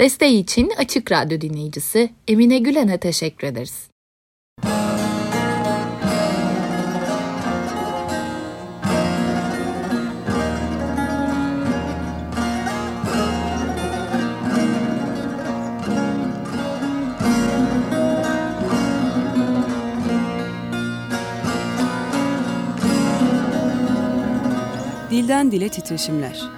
Desteği için Açık Radyo dinleyicisi Emine Gülen'e teşekkür ederiz. Dilden Dile Titreşimler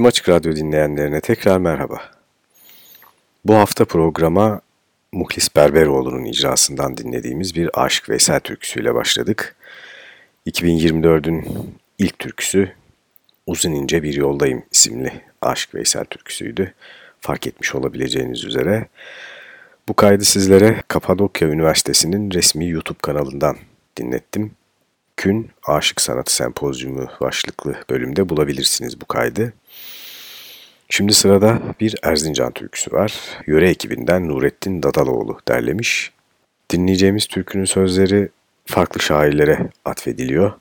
Tüm Açık Radyo dinleyenlerine tekrar merhaba. Bu hafta programa Muhlis Berberoğlu'nun icrasından dinlediğimiz bir Aşık Veysel türküsüyle başladık. 2024'ün ilk türküsü Uzun İnce Bir Yoldayım isimli Aşık Veysel türküsüydü. Fark etmiş olabileceğiniz üzere. Bu kaydı sizlere Kapadokya Üniversitesi'nin resmi YouTube kanalından dinlettim. Kün Aşık Sanatı Sempozyumu başlıklı bölümde bulabilirsiniz bu kaydı. Şimdi sırada bir Erzincan türküsü var. Yöre ekibinden Nurettin Dadaloğlu derlemiş. Dinleyeceğimiz türkünün sözleri farklı şairlere atfediliyor.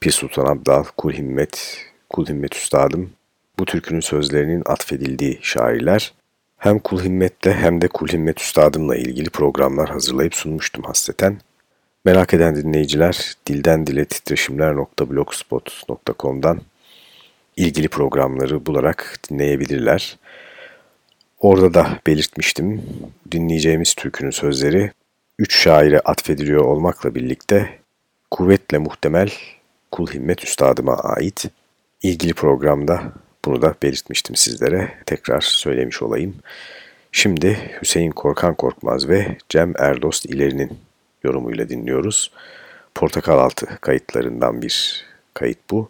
Pir Sultan Abdal, Kul Himmet, Kul Himmet Üstadım bu türkünün sözlerinin atfedildiği şairler. Hem Kul Himmet'le hem de Kul Himmet Üstadım'la ilgili programlar hazırlayıp sunmuştum hasreten. Merak eden dinleyiciler dilden dile titreşimler.blogspot.com'dan ilgili programları bularak dinleyebilirler. Orada da belirtmiştim dinleyeceğimiz türkünün sözleri üç şaire atfediliyor olmakla birlikte kuvvetle muhtemel Kul Himmet Üstadıma ait. ilgili programda bunu da belirtmiştim sizlere. Tekrar söylemiş olayım. Şimdi Hüseyin Korkan Korkmaz ve Cem Erdost İleri'nin yorumuyla dinliyoruz. Portakal Altı kayıtlarından bir kayıt bu.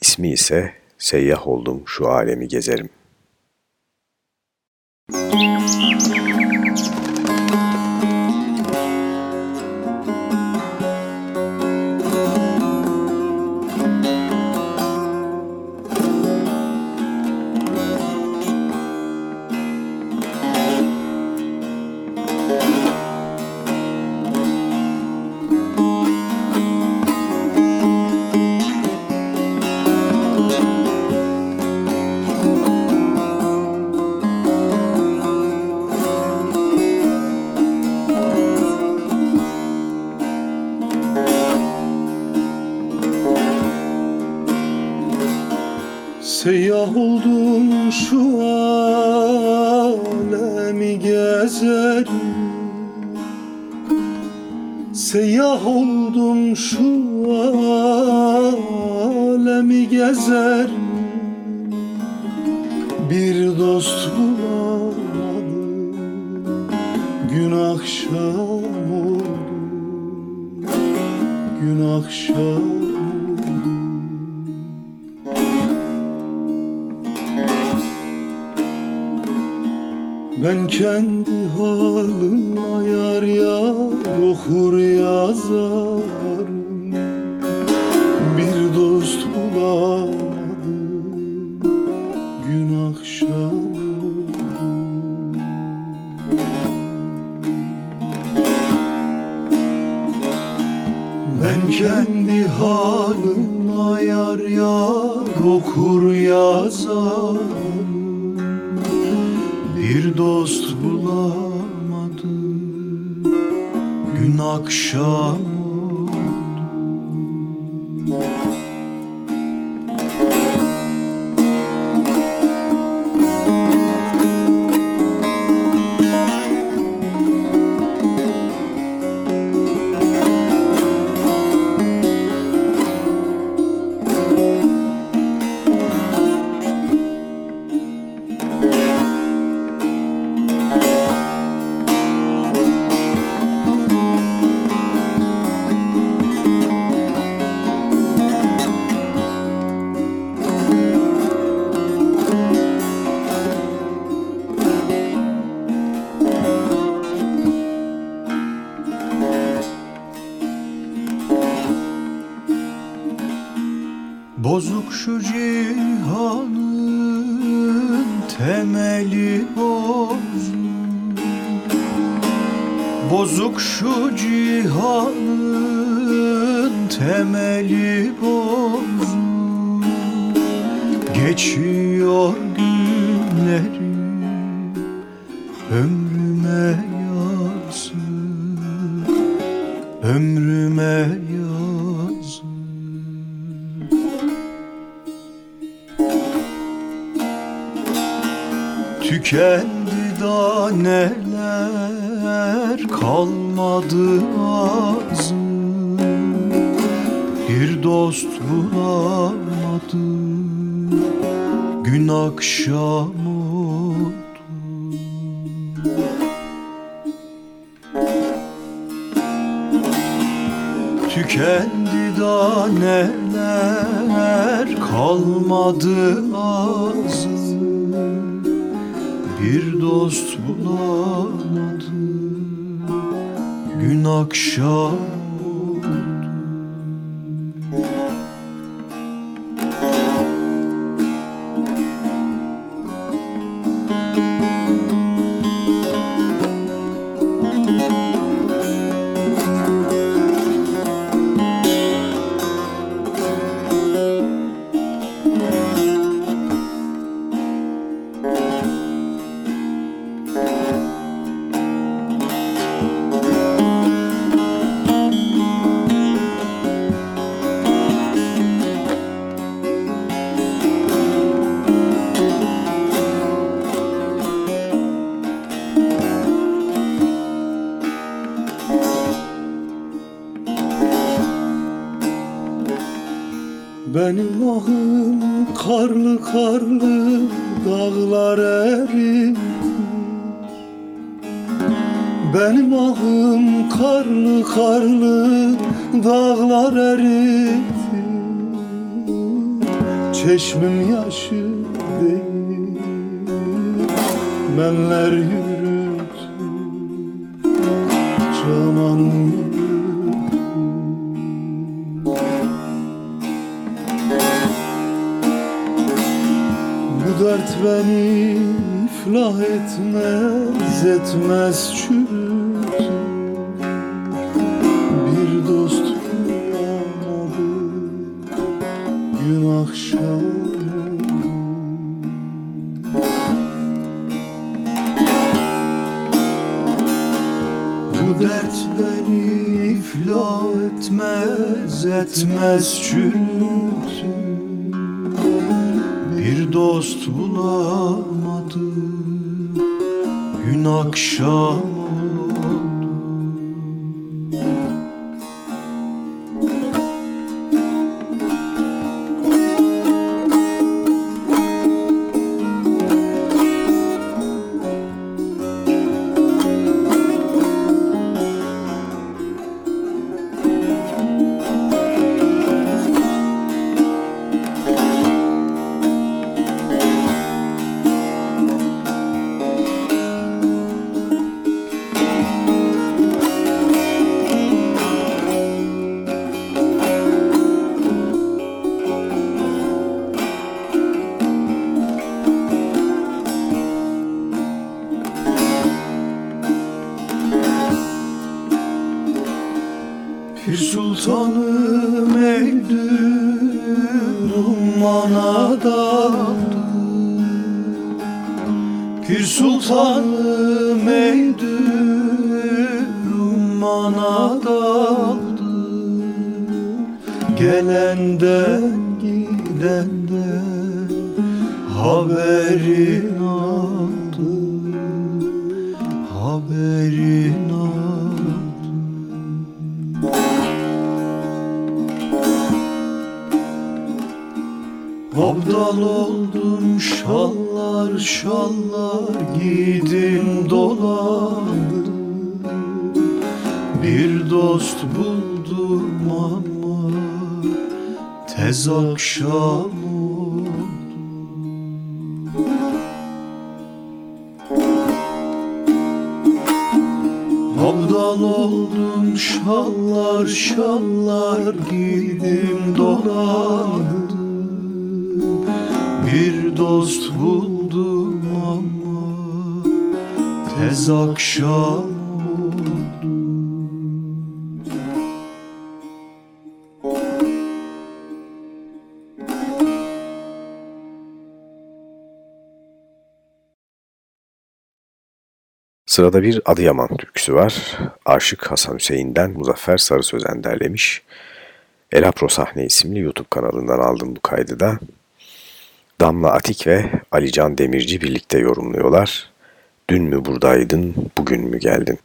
İsmi ise Seyyah oldum şu alemi gezerim. Müzik Ben Mm-hmm. Tükendi daneler kalmadı ağzı Bir dost bulamadı gün akşam dost. Bulamadı gün akşam Bu dert beni iflah etmez etmez çürütür bir dost bulamadı Gün akşam Abdal oldum şallar şallar giydim dolandım Bir dost buldum ama tez akşam Abdal oldum şallar şallar giydim dolandım dost buldum ama tez akşam. Sırada bir Adıyaman türküsü var. Aşık Hasan Hüseyin'den Muzaffer Sarı Sözen derlemiş. Elapro Sahne isimli YouTube kanalından aldım bu kaydı da. Damla Atik ve Alican Demirci birlikte yorumluyorlar. Dün mü buradaydın, bugün mü geldin?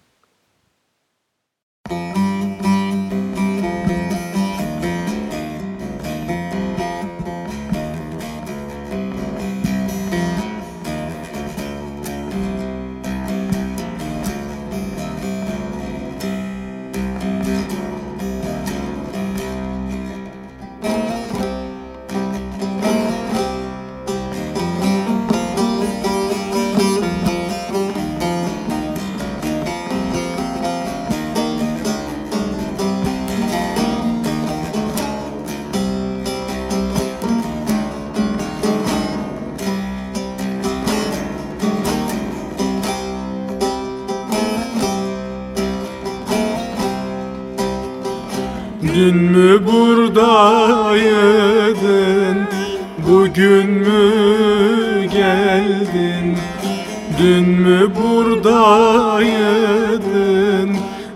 Mü buradaydın Bugün mü geldin? Dün mü buradaydın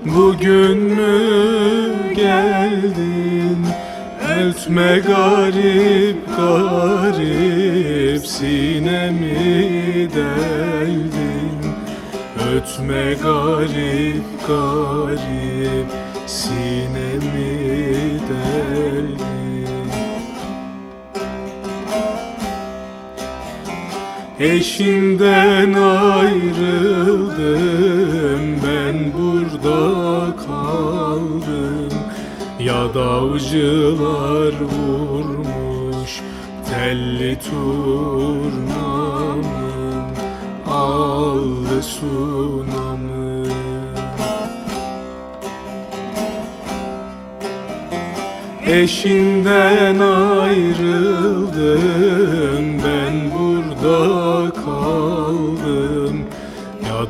Bugün mü geldin? Ötme garip garip sinemi deldin. Ötme garip garip sinemi Eşinden ayrıldım ben burada kaldım. Ya davcılar vurmuş telli turnamın aldı sunamı. Eşinden ayrıldım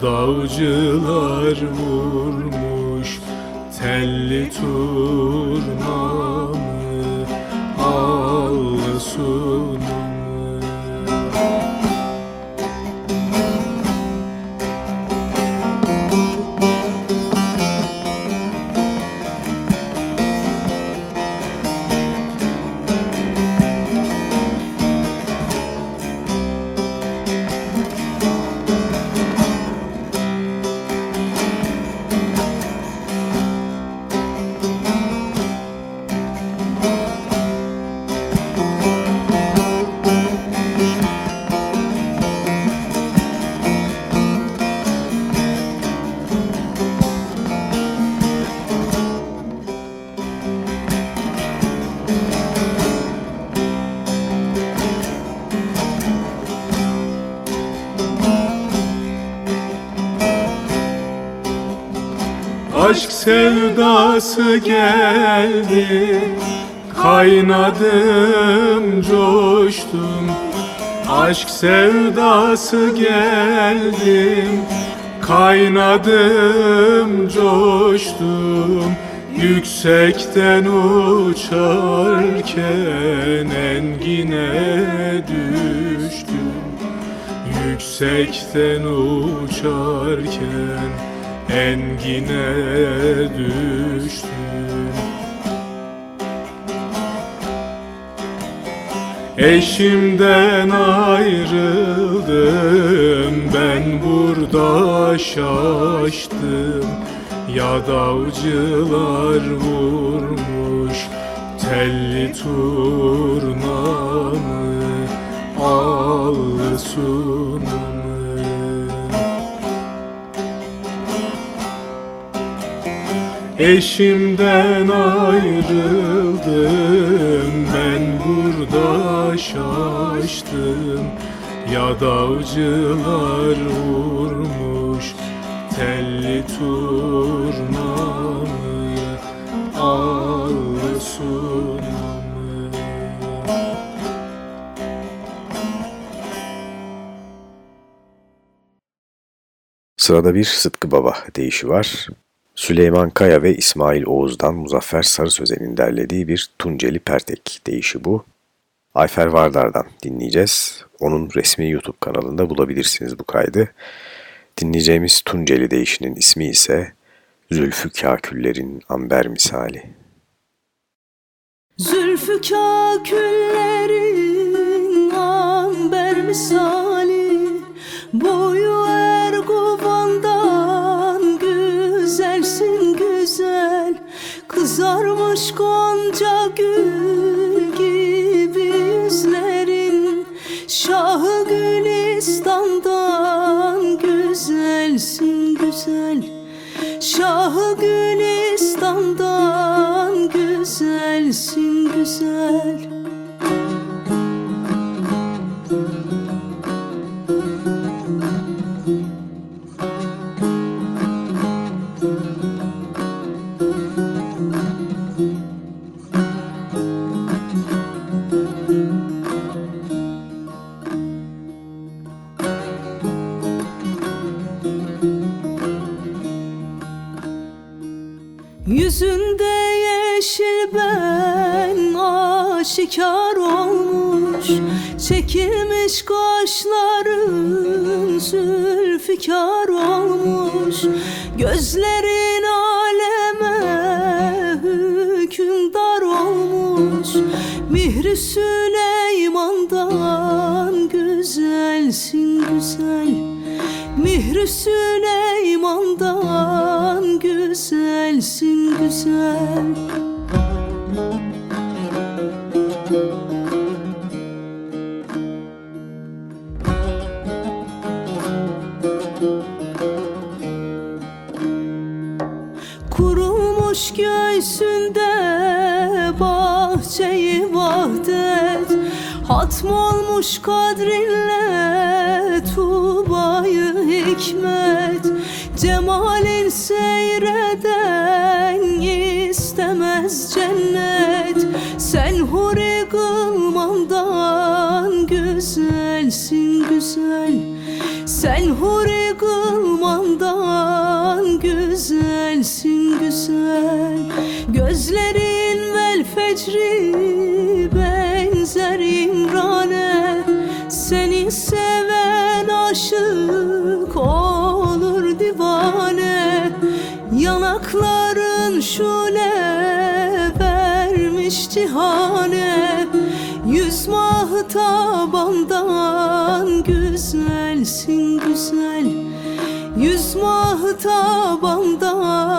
davcılar vurmuş telli turnamı sevdası geldi Kaynadım coştum. Aşk sevdası geldim Kaynadım coştum. Yüksekten uçarken engine düştüm. Yüksekten uçarken engine düştüm Eşimden ayrıldım ben burada şaştım. Ya davcılar vurmuş telli turnamı Eşimden ayrıldım ben burada şaştım Ya davcılar vurmuş telli turnamı allı sunamı Sırada bir Sıtkı Baba deyişi var. Süleyman Kaya ve İsmail Oğuz'dan Muzaffer Sarı Sözen'in derlediği bir Tunceli Pertek deyişi bu. Ayfer Vardar'dan dinleyeceğiz. Onun resmi YouTube kanalında bulabilirsiniz bu kaydı. Dinleyeceğimiz Tunceli deyişinin ismi ise Zülfü Kaküller'in Amber Misali. Zülfü kaküllerin amber misali Boyu erguvandan Kızarmış gonca gül gibi yüzlerin. Şahı Gülistan'dan güzelsin güzel. Şahı Gülistan'dan güzelsin güzel. Yüzünde yeşil aşikar olmuş Çekilmiş kaşların zülfikar olmuş. Gözlerin aleme hükümdar olmuş. Mihri Süleyman'dan güzelsin güzel. Mihri Süleyman'dan güzelsin güzel Olmuş kadrinle tubayı hikmet. Cemalin seyreden istemez cennet. Sen huri kılmandan güzelsin güzel. Sen huri kılmandan güzelsin güzel. Gözlerin vel fecri aşık olur divane. Yanakların şule vermiş cihane. Yüz mahı tabandan güzelsin güzel. Yüz mahı tabandan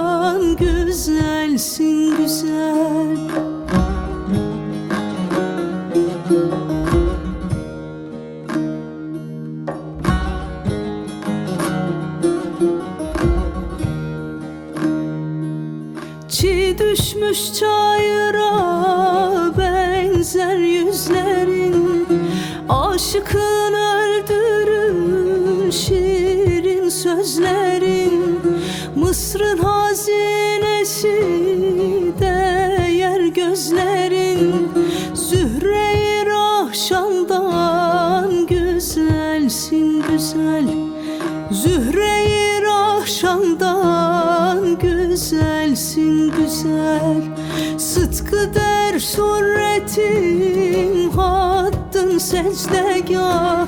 suretin hattın secdegah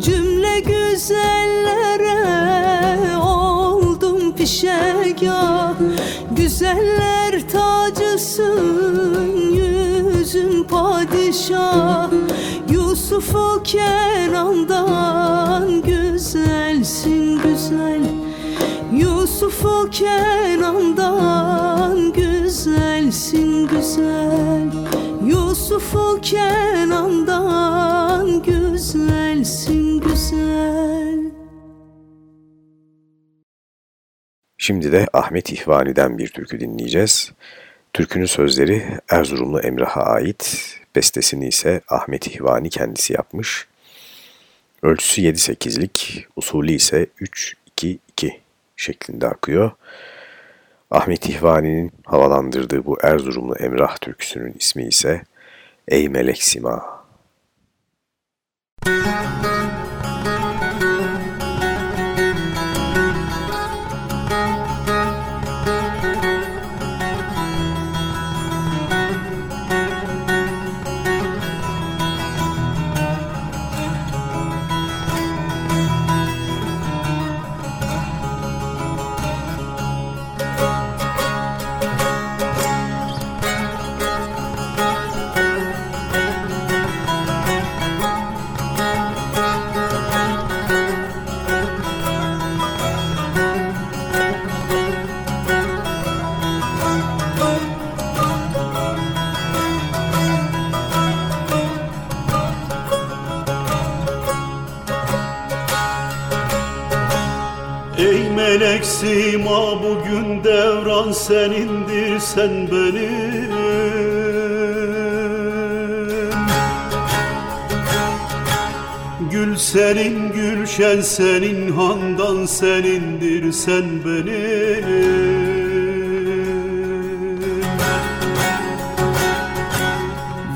Cümle güzellere oldum pişegah Güzeller tacısın yüzün padişah. Yusuf'u Kenan'dan güzelsin güzel. Yusuf'u Kenan'dan güzelsin güzel Kenan'dan güzelsin güzel Şimdi de Ahmet İhvani'den bir türkü dinleyeceğiz. Türkünün sözleri Erzurumlu Emrah'a ait, bestesini ise Ahmet İhvani kendisi yapmış. Ölçüsü 7-8'lik, usulü ise 3-2-2 şeklinde akıyor. Ahmet İhvani'nin havalandırdığı bu Erzurumlu Emrah türküsünün ismi ise Ey Melek Sima. Senindir sen benim. Gül senin gülşen senin handan senindir sen benim.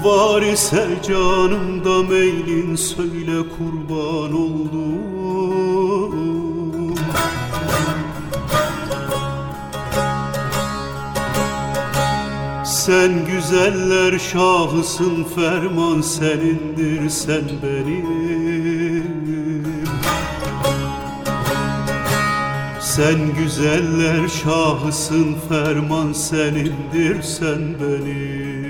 Var ise canımda meylin söyle kurban oldum Sen güzeller şahısın ferman senindir sen benim. Sen güzeller şahısın ferman senindir sen benim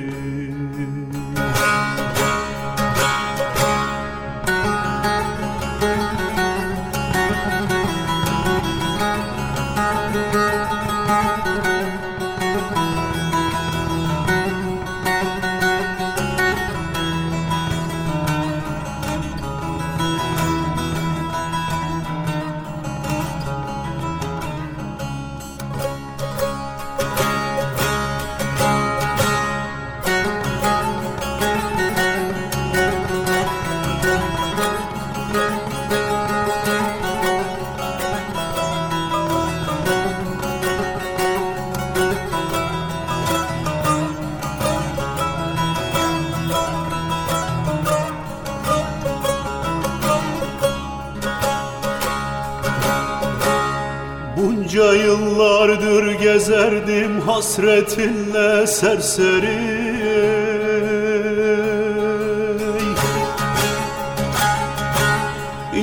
hasretinle serseri.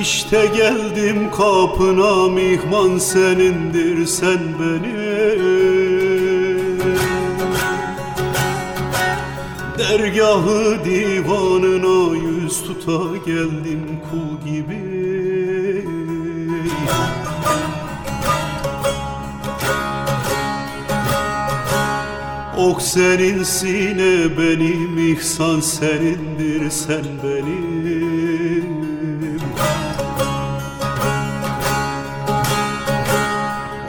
İşte geldim kapına mihman senindir sen benim Dergahı divanına yüz tuta geldim kul gibi Ok senin sine benim ihsan senindir sen benim.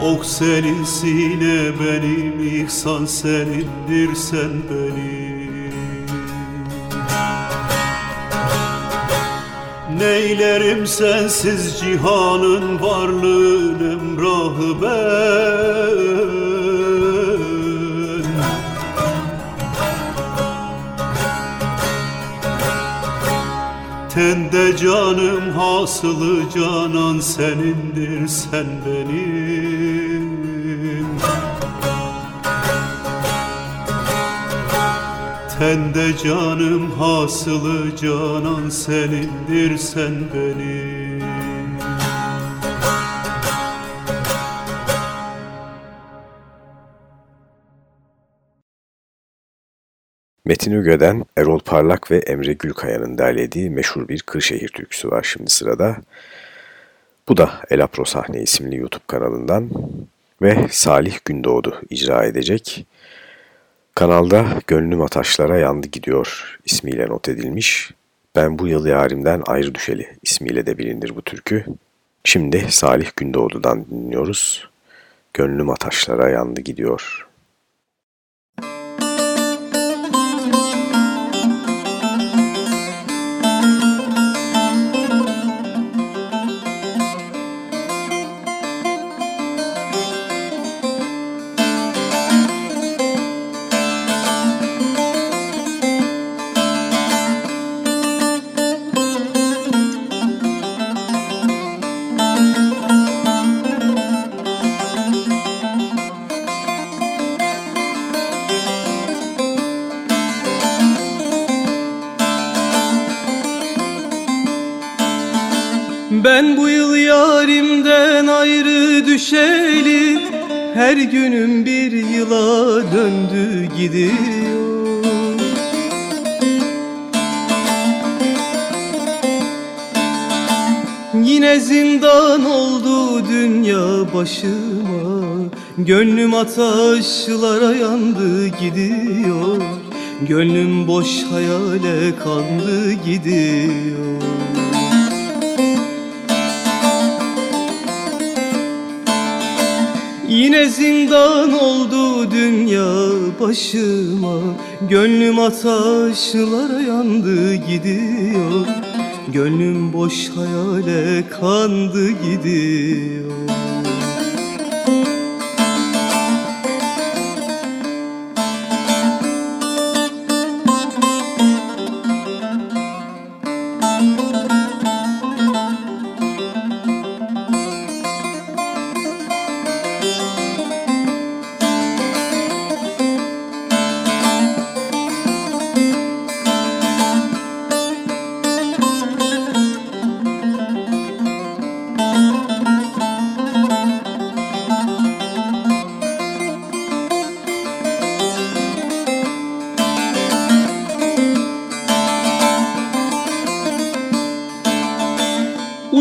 Ok senin sine benim ihsan senindir sen benim. Neylerim sensiz cihanın varlığın emrahı ben Tende canım hasılı canan senindir sen benim. Tende canım hasılı canan senindir sen benim Metin Üge'den Erol Parlak ve Emre Gülkaya'nın derlediği meşhur bir Kırşehir türküsü var şimdi sırada. Bu da Elapro Sahne isimli YouTube kanalından ve Salih Gündoğdu icra edecek. Kanalda Gönlüm Ataşlara Yandı Gidiyor ismiyle not edilmiş. Ben bu yıl yarimden ayrı düşeli ismiyle de bilinir bu türkü. Şimdi Salih Gündoğdu'dan dinliyoruz. Gönlüm ataşlara yandı gidiyor. Düşeli Her günüm bir yıla döndü gidiyor. Yine zindan oldu dünya başıma Gönlüm ataşlara yandı gidiyor. Gönlüm boş hayale kandı gidiyor Yine zindan oldu dünya başıma. Gönlüm ataşlara yandı gidiyor. Gönlüm boş hayale kandı gidiyor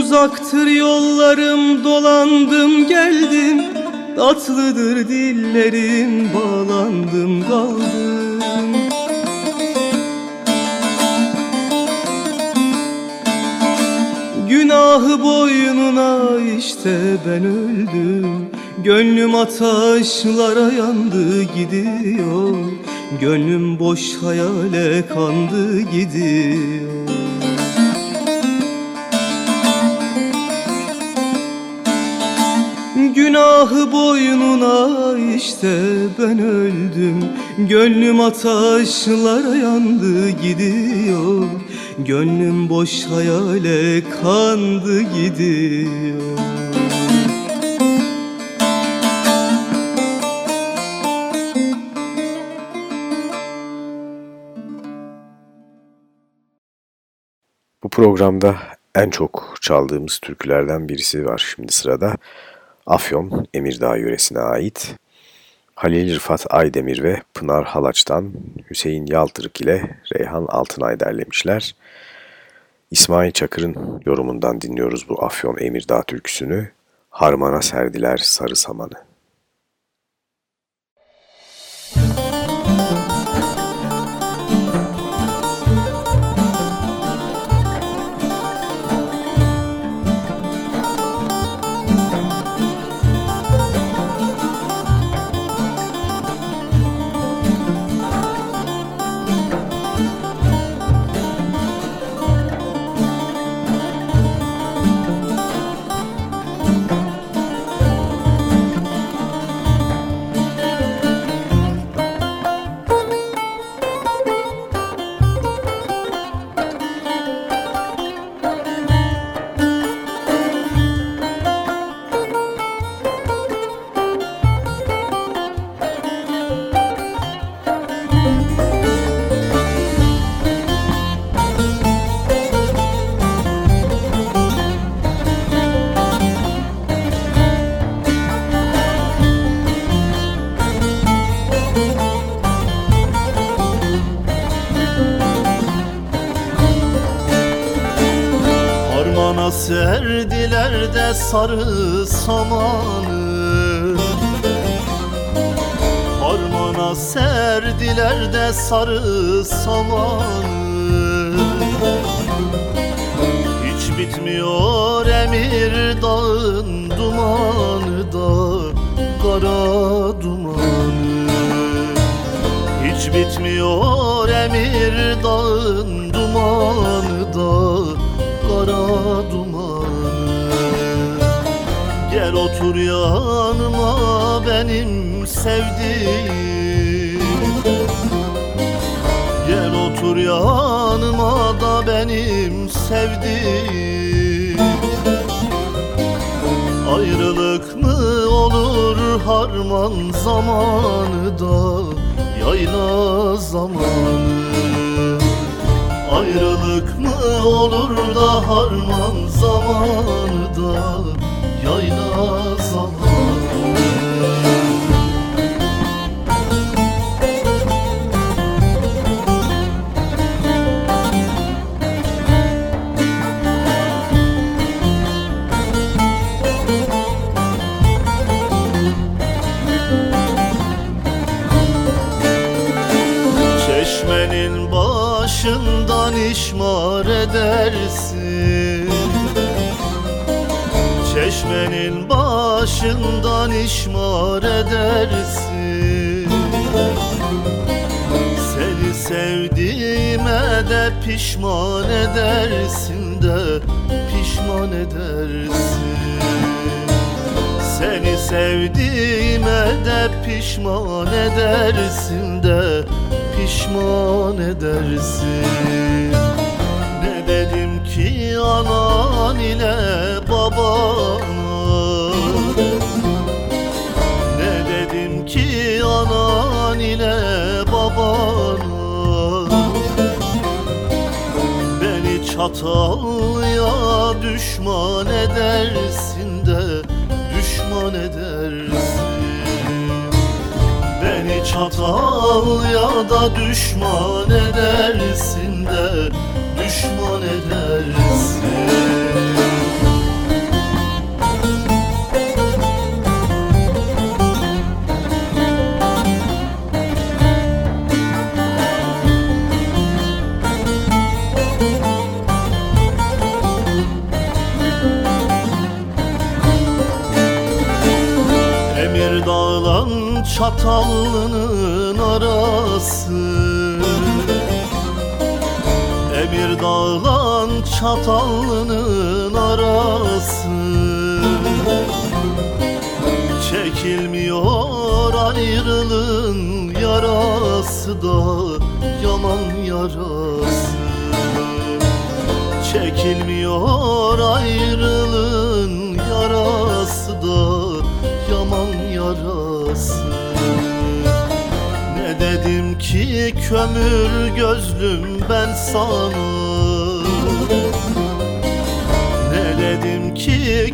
Uzaktır yollarım dolandım geldim. Tatlıdır dillerim bağlandım kaldım. Günahı boynuna işte ben öldüm. Gönlüm ataşlara yandı gidiyor. Gönlüm boş hayale kandı gidiyor Günahı boynuna işte ben öldüm. Gönlüm ataşlara yandı gidiyor. Gönlüm boş hayale kandı gidiyor. Bu programda en çok çaldığımız türkülerden birisi var şimdi sırada. Afyon, Emirdağ yöresine ait. Halil Rıfat Aydemir ve Pınar Halaç'tan Hüseyin Yaltırık ile Reyhan Altınay derlemişler. İsmail Çakır'ın yorumundan dinliyoruz bu Afyon Emirdağ türküsünü. Harmana serdiler sarı samanı. Sarı samanı. Harmana serdiler de sarı samanı sevdiğim Ayrılık mı olur harman zamanı da Yayla zamanı? Ayrılık mı olur da harman zamanı da Yayla zamanı edersin. Çeşmenin başından işmar edersin. Seni sevdiğime de pişman edersin de Pişman edersin. Seni sevdiğime de pişman edersin de Pişman edersin anan ile babana. Ne dedim ki anan ile babana? Beni çatallıya düşman edersin de Düşman edersin. Beni çatallıya da düşman edersin de düşman edersin. Emir dağlan çatallının arası. Çatallının arası. Çekilmiyor ayrılığın yarası da yaman yarası. Çekilmiyor ayrılığın yarası da yaman yarası. Ne dedim ki kömür gözlüm ben sana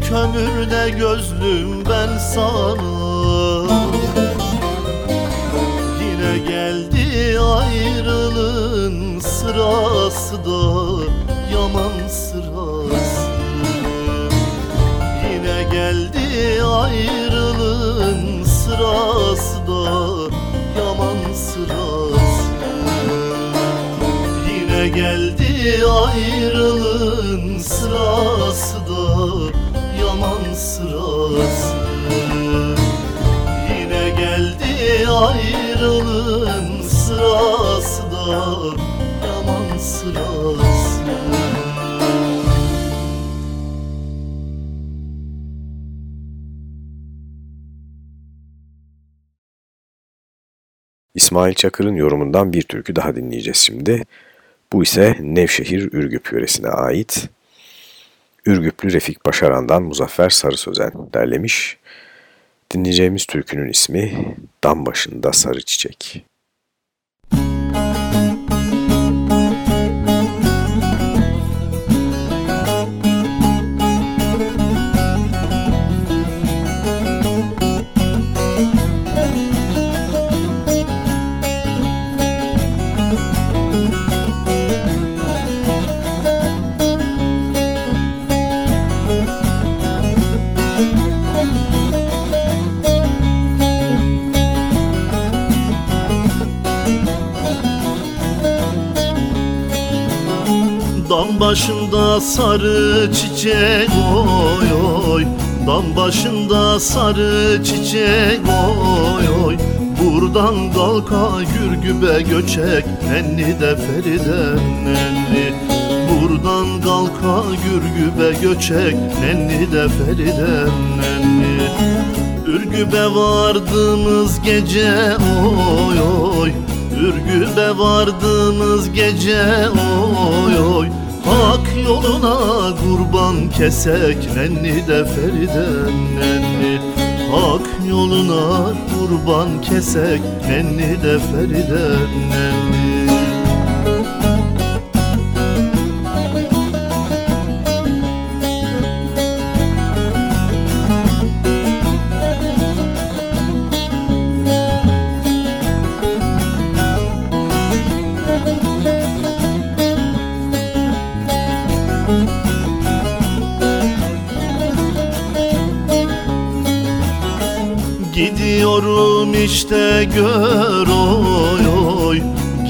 kömürde gözlüm ben sana. Yine geldi ayrılığın sırası da yaman sırası. Yine geldi ayrılığın sırası da yaman sırası. Yine geldi ayrılığın İsmail Çakır'ın yorumundan bir türkü daha dinleyeceğiz şimdi. Bu ise Nevşehir Ürgüp yöresine ait. Ürgüplü Refik Başaran'dan Muzaffer Sarı Sözen derlemiş. Dinleyeceğimiz türkünün ismi Dam Başında Sarı Çiçek. Başında sarı çiçek oy oy. Dam başında sarı çiçek oy oy. Buradan kalka gürgübe göçek Nenni de Feride nenni. Buradan kalka gürgübe göçek Nenni de Feride nenni. Ürgübe vardığımız gece oy oy. Ürgübe vardığımız gece oy oy Hak yoluna kurban kesek nenni de Feride nenni. Hak yoluna kurban kesek nenni de Feride nenni işte gör oy oy.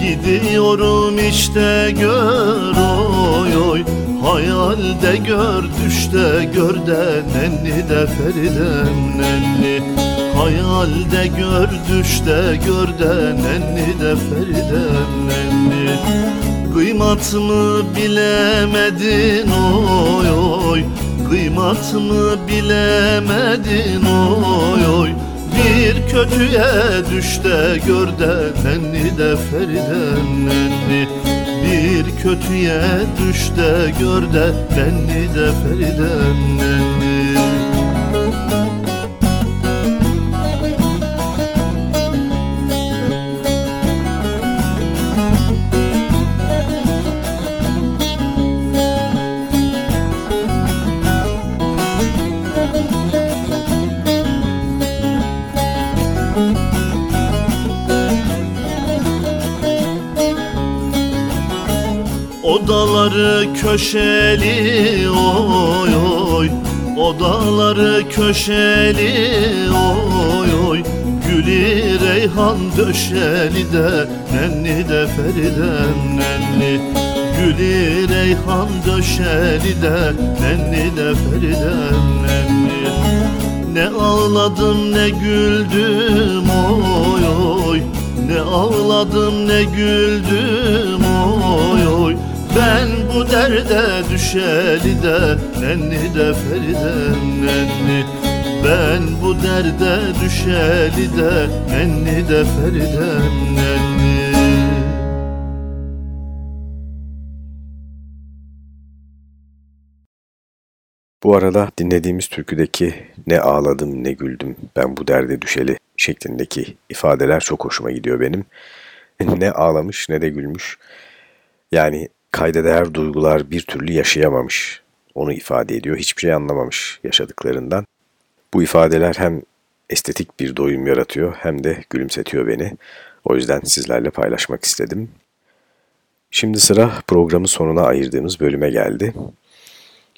Gidiyorum işte gör oy oy. Hayalde gör düşte gör de nenni de Feride nenni. Hayalde gör düşte gör de nenni de Feride nenni. Kıymatımı bilemedin oy oy? Kıymatımı bilemedin oy oy Bir kötüye düş de gör de nenni de Feride nenni Bir kötüye düş de gör de nenni de Feride nenni Odaları köşeli oy oy. Odaları köşeli oy oy. Gülü reyhan döşeli de Nenni de Feridem nenni. Gülü reyhan döşeli de Nenni de Feridem nenni. Ne ağladım ne güldüm oy oy. Ne ağladım ne güldüm oy oy Ben bu derde düşeli de nenni de Feridem nenni Ben bu derde düşeli de nenni de Feridem nenni Bu arada dinlediğimiz türküdeki ne ağladım ne güldüm ben bu derde düşeli şeklindeki ifadeler çok hoşuma gidiyor benim. Ne ağlamış ne de gülmüş. Yani kayda duygular bir türlü yaşayamamış. Onu ifade ediyor. Hiçbir şey anlamamış yaşadıklarından. Bu ifadeler hem estetik bir doyum yaratıyor hem de gülümsetiyor beni. O yüzden sizlerle paylaşmak istedim. Şimdi sıra programın sonuna ayırdığımız bölüme geldi.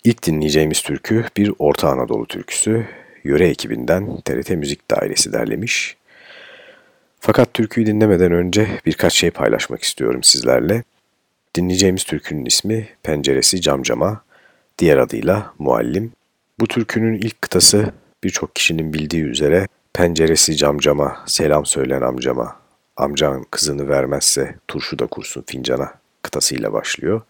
İlk dinleyeceğimiz türkü bir Orta Anadolu türküsü. Yöre ekibinden TRT Müzik Dairesi derlemiş. Fakat türküyü dinlemeden önce birkaç şey paylaşmak istiyorum sizlerle. Dinleyeceğimiz türkünün ismi Penceresi Camcama, diğer adıyla Muallim. Bu türkünün ilk kıtası birçok kişinin bildiği üzere Penceresi camcama, selam söylen amcama, amcan kızını vermezse turşu da kursun fincana kıtasıyla başlıyor.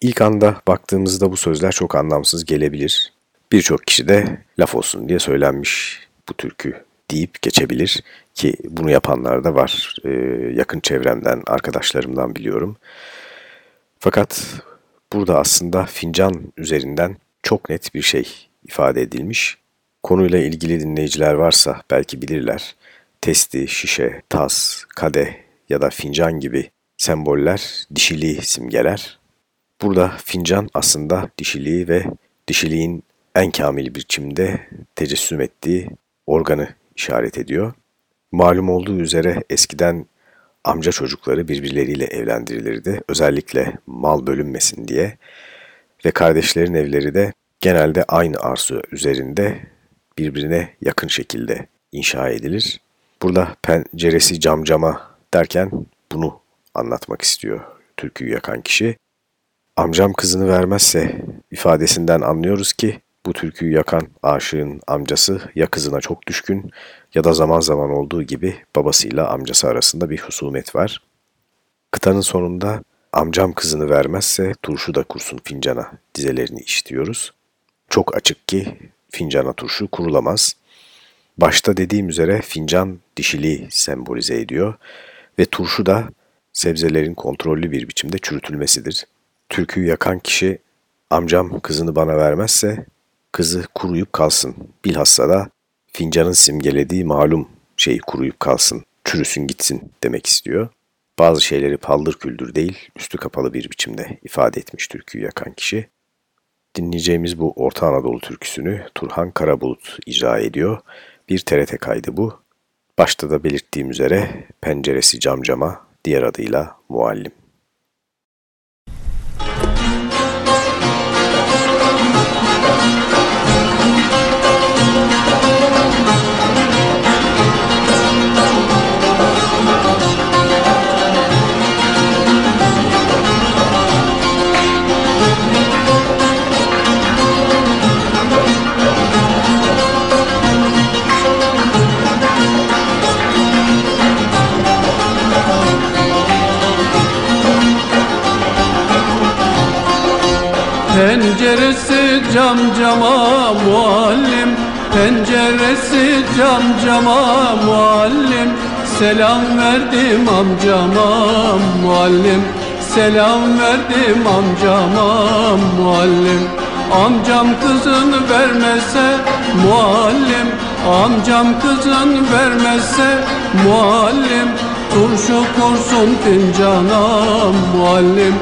İlk anda baktığımızda bu sözler çok anlamsız gelebilir. Birçok kişi de laf olsun diye söylenmiş bu türkü deyip geçebilir ki bunu yapanlar da var. Ee, yakın çevremden, arkadaşlarımdan biliyorum. Fakat burada aslında fincan üzerinden çok net bir şey ifade edilmiş. Konuyla ilgili dinleyiciler varsa belki bilirler. Testi, şişe, tas, kadeh ya da fincan gibi semboller dişiliği simgeler. Burada fincan aslında dişiliği ve dişiliğin en kamil biçimde tecessüm ettiği organı işaret ediyor. Malum olduğu üzere eskiden amca çocukları birbirleriyle evlendirilirdi. Özellikle mal bölünmesin diye. Ve kardeşlerin evleri de genelde aynı arsa üzerinde birbirine yakın şekilde inşa edilir. Burada penceresi camcama derken bunu anlatmak istiyor türküyü yakan kişi. Amcam kızını vermezse ifadesinden anlıyoruz ki bu türküyü yakan aşığın amcası ya kızına çok düşkün ya da zaman zaman olduğu gibi babasıyla amcası arasında bir husumet var. Kıtanın sonunda amcam kızını vermezse turşu da kursun fincana dizelerini işitiyoruz. Çok açık ki fincana turşu kurulamaz. Başta dediğim üzere fincan dişiliği sembolize ediyor ve turşu da sebzelerin kontrollü bir biçimde çürütülmesidir. Türküyü yakan kişi amcam kızını bana vermezse kızı kuruyup kalsın. Bilhassa da fincanın simgelediği malum şey kuruyup kalsın, çürüsün gitsin demek istiyor. Bazı şeyleri paldır küldür değil, üstü kapalı bir biçimde ifade etmiş türküyü yakan kişi. Dinleyeceğimiz bu Orta Anadolu türküsünü Turhan Karabulut icra ediyor. Bir TRT kaydı bu. Başta da belirttiğim üzere penceresi camcama, diğer adıyla muallim. Selam verdim amcama muallim. Selam verdim amcama muallim. Amcam kızını vermese muallim. Amcam kızın vermezse muallim. Turşu kursun fincana muallim.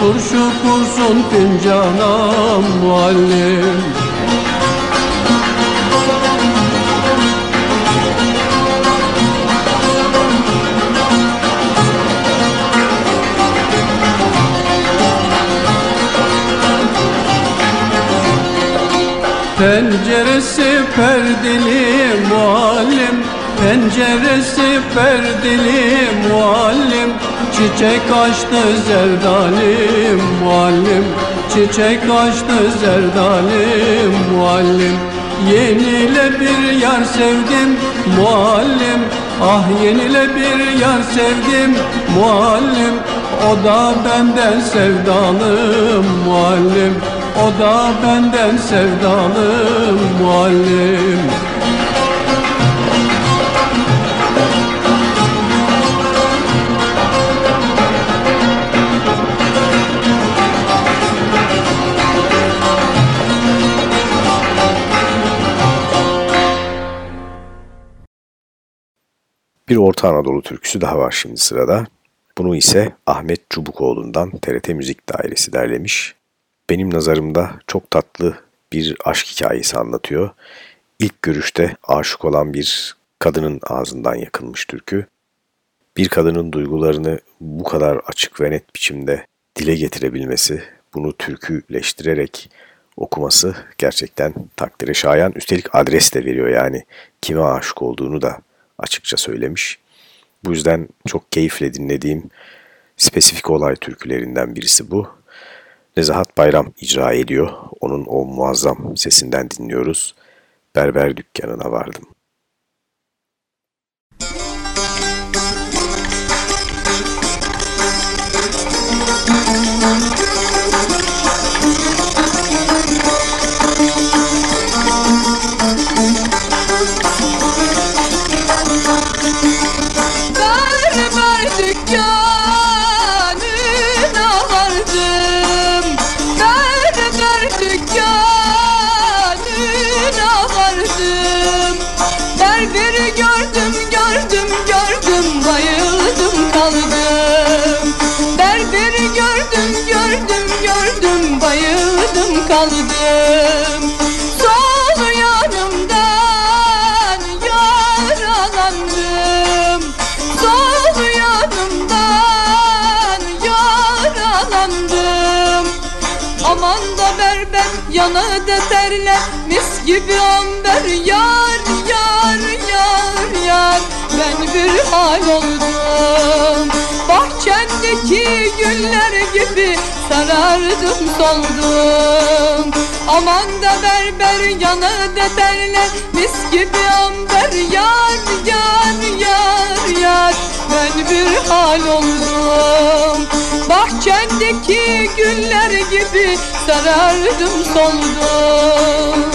Turşu kursun fincana muallim perdeli muallim Penceresi perdeli muallim Çiçek açtı zerdalim muallim Çiçek açtı zerdalim muallim. Yenile bir yar sevdim muallim Ah yenile bir yar sevdim muallim O da benden sevdalı muallim O da benden sevdalı muallim Bir Orta Anadolu türküsü daha var şimdi sırada. Bunu ise Ahmet Çubukoğlu'ndan TRT Müzik Dairesi derlemiş. Benim nazarımda çok tatlı bir aşk hikayesi anlatıyor. İlk görüşte aşık olan bir kadının ağzından yakılmış türkü. Bir kadının duygularını bu kadar açık ve net biçimde dile getirebilmesi, bunu türküleştirerek okuması gerçekten takdire şayan. Üstelik adres de veriyor yani kime aşık olduğunu da açıkça söylemiş. Bu yüzden çok keyifle dinlediğim spesifik olay türkülerinden birisi bu. Nezahat Bayram icra ediyor. Onun o muazzam sesinden dinliyoruz. Berber dükkanına vardım. Kaldım Sol sarardım soldum. Aman da berber yana da derler Mis gibi amber yar yar yar yar. Ben bir hal oldum. Bahçendeki güller gibi sarardım soldum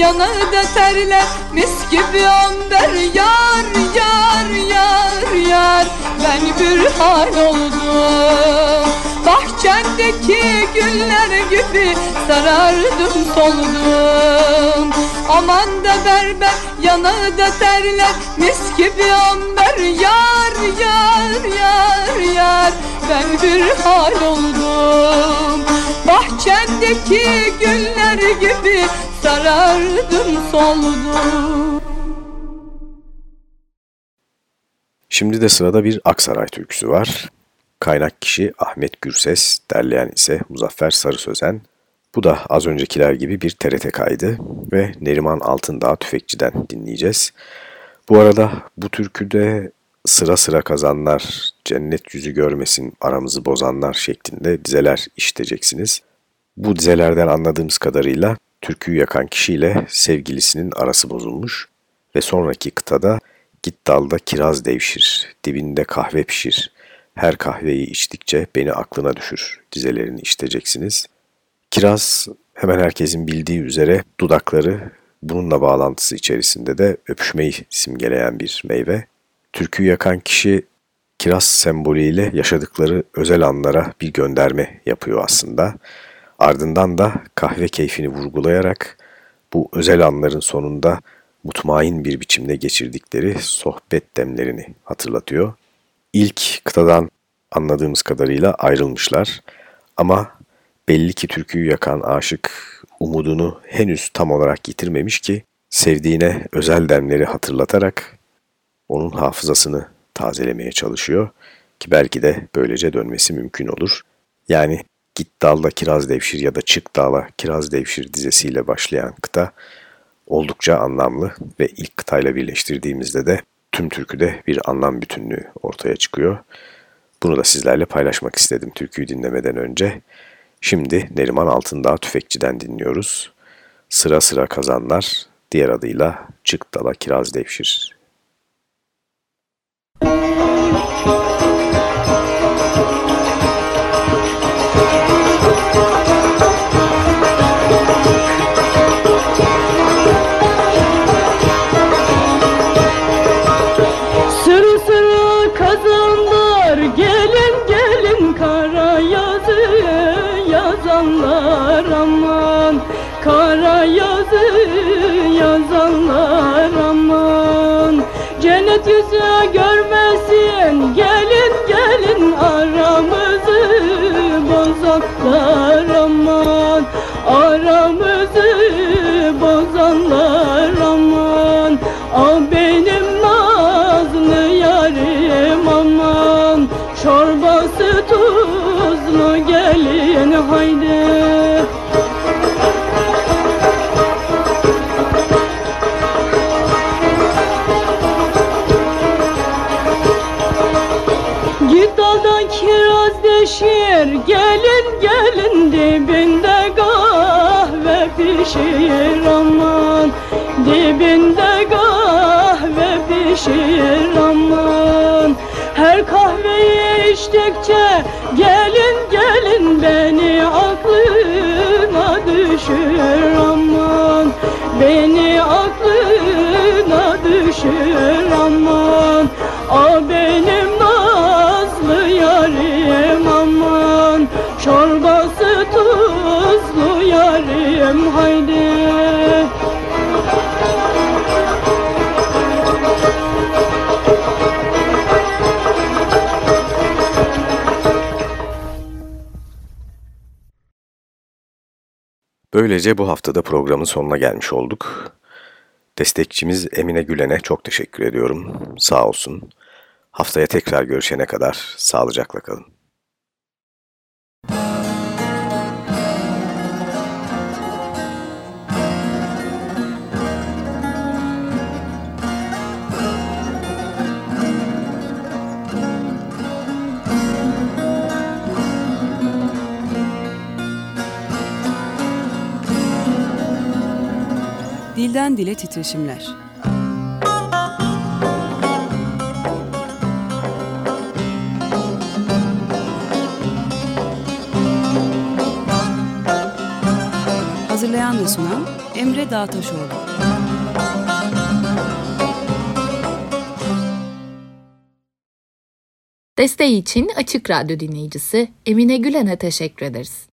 berber yana da terler. Mis gibi amber yar yar yar yar. Ben bir hal oldum. Bahçendeki güller gibi sarardım soldum Aman da berber yana da terler. Mis gibi amber yar yar yar yar. Ben bir hal oldum. Bahçendeki güller gibi sarardım soldum Şimdi de sırada bir Aksaray türküsü var. Kaynak kişi Ahmet Gürses, derleyen ise Muzaffer Sarı Sözen. Bu da az öncekiler gibi bir TRT kaydı ve Neriman Altındağ Tüfekçi'den dinleyeceğiz. Bu arada bu türküde sıra sıra kazanlar, cennet yüzü görmesin aramızı bozanlar şeklinde dizeler işiteceksiniz. Bu dizelerden anladığımız kadarıyla türküyü yakan kişiyle sevgilisinin arası bozulmuş ve sonraki kıtada git dalda kiraz devşir, dibinde kahve pişir, her kahveyi içtikçe beni aklına düşür dizelerini işiteceksiniz. Kiraz hemen herkesin bildiği üzere dudakları bununla bağlantısı içerisinde de öpüşmeyi simgeleyen bir meyve. Türküyü yakan kişi kiraz sembolüyle yaşadıkları özel anlara bir gönderme yapıyor aslında. Ardından da kahve keyfini vurgulayarak bu özel anların sonunda mutmain bir biçimde geçirdikleri sohbet demlerini hatırlatıyor. İlk kıtadan anladığımız kadarıyla ayrılmışlar ama belli ki türküyü yakan aşık umudunu henüz tam olarak yitirmemiş ki sevdiğine özel demleri hatırlatarak onun hafızasını tazelemeye çalışıyor ki belki de böylece dönmesi mümkün olur. Yani Git Dalda Kiraz Devşir ya da Çık Dağla Kiraz Devşir dizesiyle başlayan kıta oldukça anlamlı ve ilk kıtayla birleştirdiğimizde de tüm türküde bir anlam bütünlüğü ortaya çıkıyor. Bunu da sizlerle paylaşmak istedim türküyü dinlemeden önce. Şimdi Neriman Altındağ Tüfekçi'den dinliyoruz. Sıra sıra kazanlar, diğer adıyla Çık Dala Kiraz Devşir. Kara gelin dibinde kahve pişir aman. Dibinde kahve pişir aman. Her kahveyi içtikçe gelin gelin beni aklına düşür aman. Beni aklına düşür aman. A benim yarim haydi Böylece bu haftada programın sonuna gelmiş olduk. Destekçimiz Emine Gülen'e çok teşekkür ediyorum. Sağ olsun. Haftaya tekrar görüşene kadar sağlıcakla kalın. Dilden Dile Titreşimler Hazırlayan ve sunan Emre Dağtaşoğlu. Desteği için Açık Radyo dinleyicisi Emine Gülen'e teşekkür ederiz.